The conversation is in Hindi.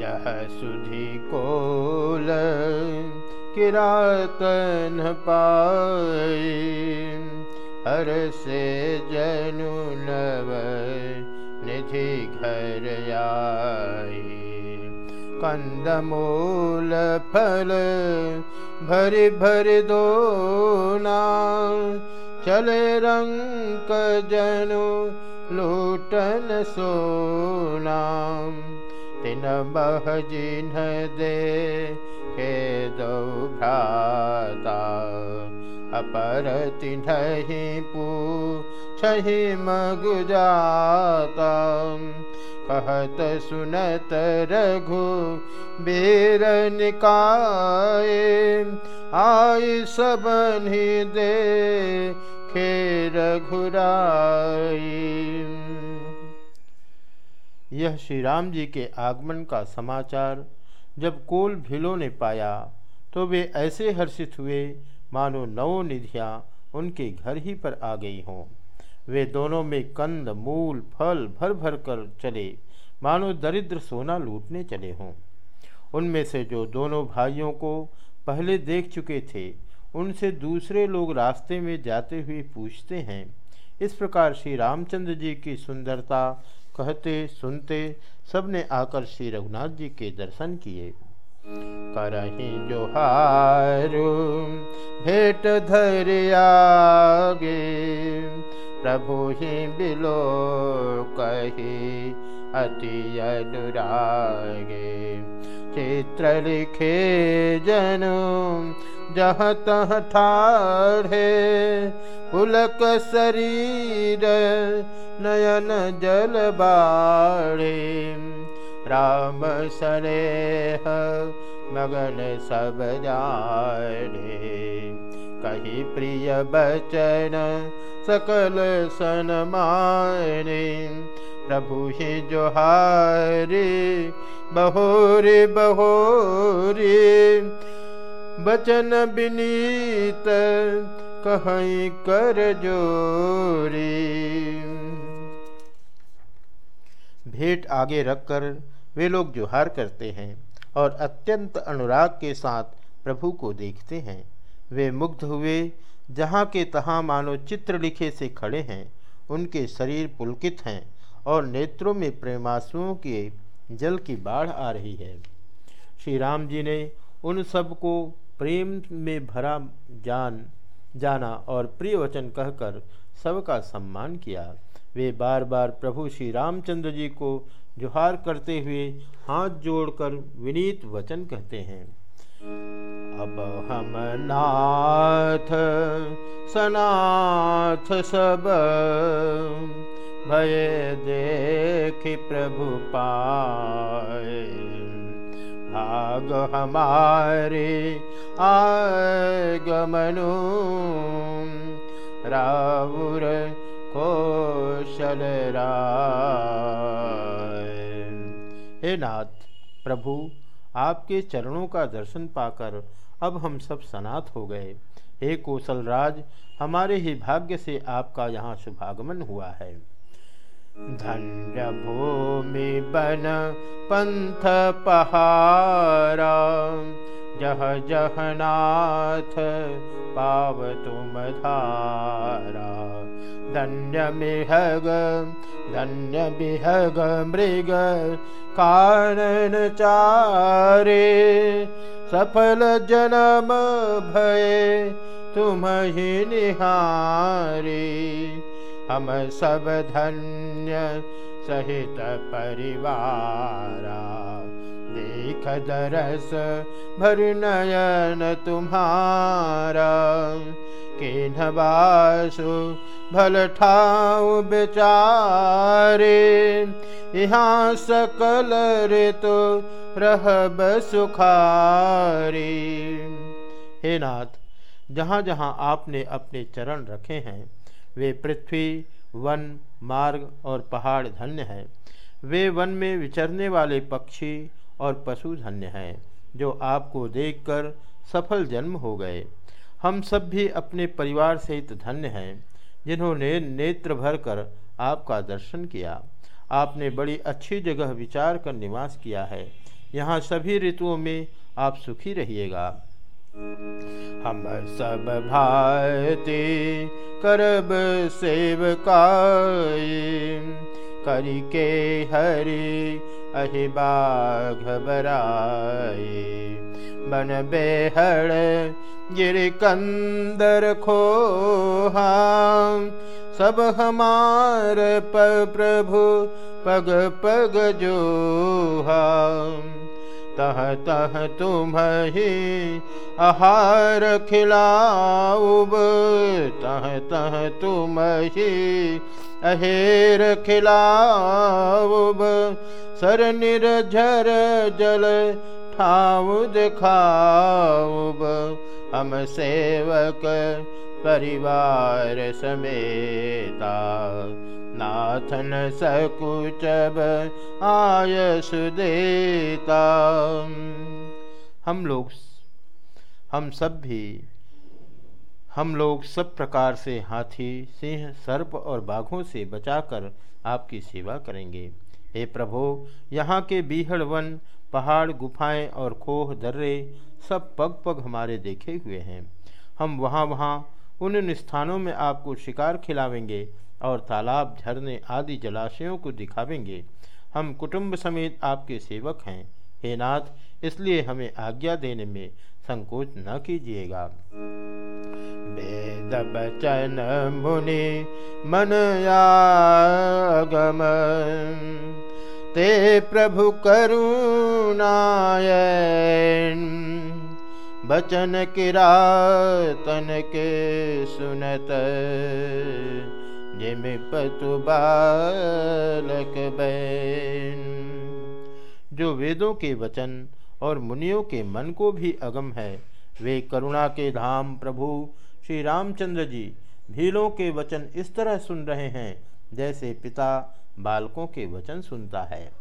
यह सुधि कोल किरातन पाए हर से जनु नव निधि घर आई कंदमूल फल भरि भरि दोना, चले रंग जनु लूटन सोना। तिन बह जिन्ह दे के दो भ्राता अपर तिन्हि पूछहि मगुजाता कहत सुनत रघु बीर निकाय आई सबनि दे खेर घुराई यह श्री राम जी के आगमन का समाचार जब कोल भिलो ने पाया तो वे ऐसे हर्षित हुए, मानो नवो निधियाँ उनके घर ही पर आ गई हों। वे दोनों में कंद, मूल, फल भर भर कर चले, मानो दरिद्र सोना लूटने चले हों। उनमें से जो दोनों भाइयों को पहले देख चुके थे, उनसे दूसरे लोग रास्ते में जाते हुए पूछते हैं, इस प्रकार श्री रामचंद्र जी की सुंदरता कहते, सुनते, सबने आकर श्री रघुनाथ जी के दर्शन किए। करही जोहारू, भेट धरियागे प्रभु ही बिलो कही अति अनुरागे। चित्र लिखे जनु, जहाँ तह ठाढ़े, पुलक शरीर नयन जल बाढ़े। राम सनेह मगन सब जाने। कही प्रिय बचन सकल सन माने। प्रभु ही जोहारे बहोरे बहोरे। बचन विनीत कहीं कर जोरी भेंट आगे रखकर वे लोग जोहार करते हैं और अत्यंत अनुराग के साथ प्रभु को देखते हैं। वे मुग्ध हुए, जहाँ के तहाँ मानो चित्र लिखे से खड़े हैं, उनके शरीर पुलकित हैं और नेत्रों में प्रेमासुओं के जल की बाढ़ आ रही है। श्री राम जी ने उन सबको प्रेम में भरा जान, जाना और प्रिय वचन कहकर सबका सम्मान किया। वे बार बार प्रभु श्री रामचंद्र जी को जुहार करते हुए हाथ जोड़कर विनीत वचन कहते हैं। अब हम नाथ, सनाथ सब भय देख प्रभु पाए। भाग हमारे आगमनु रावुर कौशल हे नाथ, प्रभु, आपके चरणों का दर्शन पाकर अब हम सब सनात हो गए। हे कौशल राज, हमारे ही भाग्य से आपका यहाँ शुभागमन हुआ है। धन्य भूमि बन पंथ पहारा, जह जहनाथ पाव तुम धारा धन्य मिहग धन्य बिहग मृग, कारण चारे, सफल जन्म भय तुम ही निहारी। हम सब धन्य सहित परिवारा। दरस भर नयन तुम्हारा। के नवासु भल ठाऊ बेचारे। यहाँ सकल ऋतु रहब सुखारी। हे नाथ, जहाँ जहाँ आपने अपने चरण रखे हैं, वे पृथ्वी, वन, मार्ग और पहाड़ धन्य हैं। वे वन में विचरने वाले पक्षी और पशु धन्य हैं, जो आपको देखकर सफल जन्म हो गए। हम सब भी अपने परिवार सहित धन्य हैं, जिन्होंने नेत्र भर कर आपका दर्शन किया। आपने बड़ी अच्छी जगह विचार कर निवास किया है। यहाँ सभी ऋतुओं में आप सुखी रहिएगा। हम सब भारती करब सेवकाय करी के हरि अहिबाघ बराए बन बेहड़ गिर कंदर खो सब हमार प्रभु पग पग जो तह तह तुम आहार खिलाऊब। तह तह तुम अहेर खिलाऊब। सर निर्झर जल ठाव दिखाऊब हम सेवक परिवार समेता। नाथन सकुचब आयस देता। हम लोग हम सब भी, हम लोग सब प्रकार से हाथी, सिंह, सर्प और बाघों से बचाकर आपकी सेवा करेंगे। हे प्रभो, यहाँ के बीहड़ वन, पहाड़ गुफाएँ और खोह दर्रे सब पग पग हमारे देखे हुए हैं। हम वहाँ वहाँ उन स्थानों में आपको शिकार खिलावेंगे और तालाब झरने आदि जलाशयों को दिखावेंगे। हम कुटुंब समेत आपके सेवक हैं। हे नाथ, इसलिए हमें आज्ञा देने में संकोच न कीजिएगा। वेद बचन मुनि मन आगम ते प्रभु करुणाय बचन किरातन के सुनत, जिम पतु बालक बैन। जो वेदों के वचन और मुनियों के मन को भी अगम है, वे करुणा के धाम प्रभु श्री रामचंद्र जी, भीलों के वचन इस तरह सुन रहे हैं, जैसे पिता बालकों के वचन सुनता है।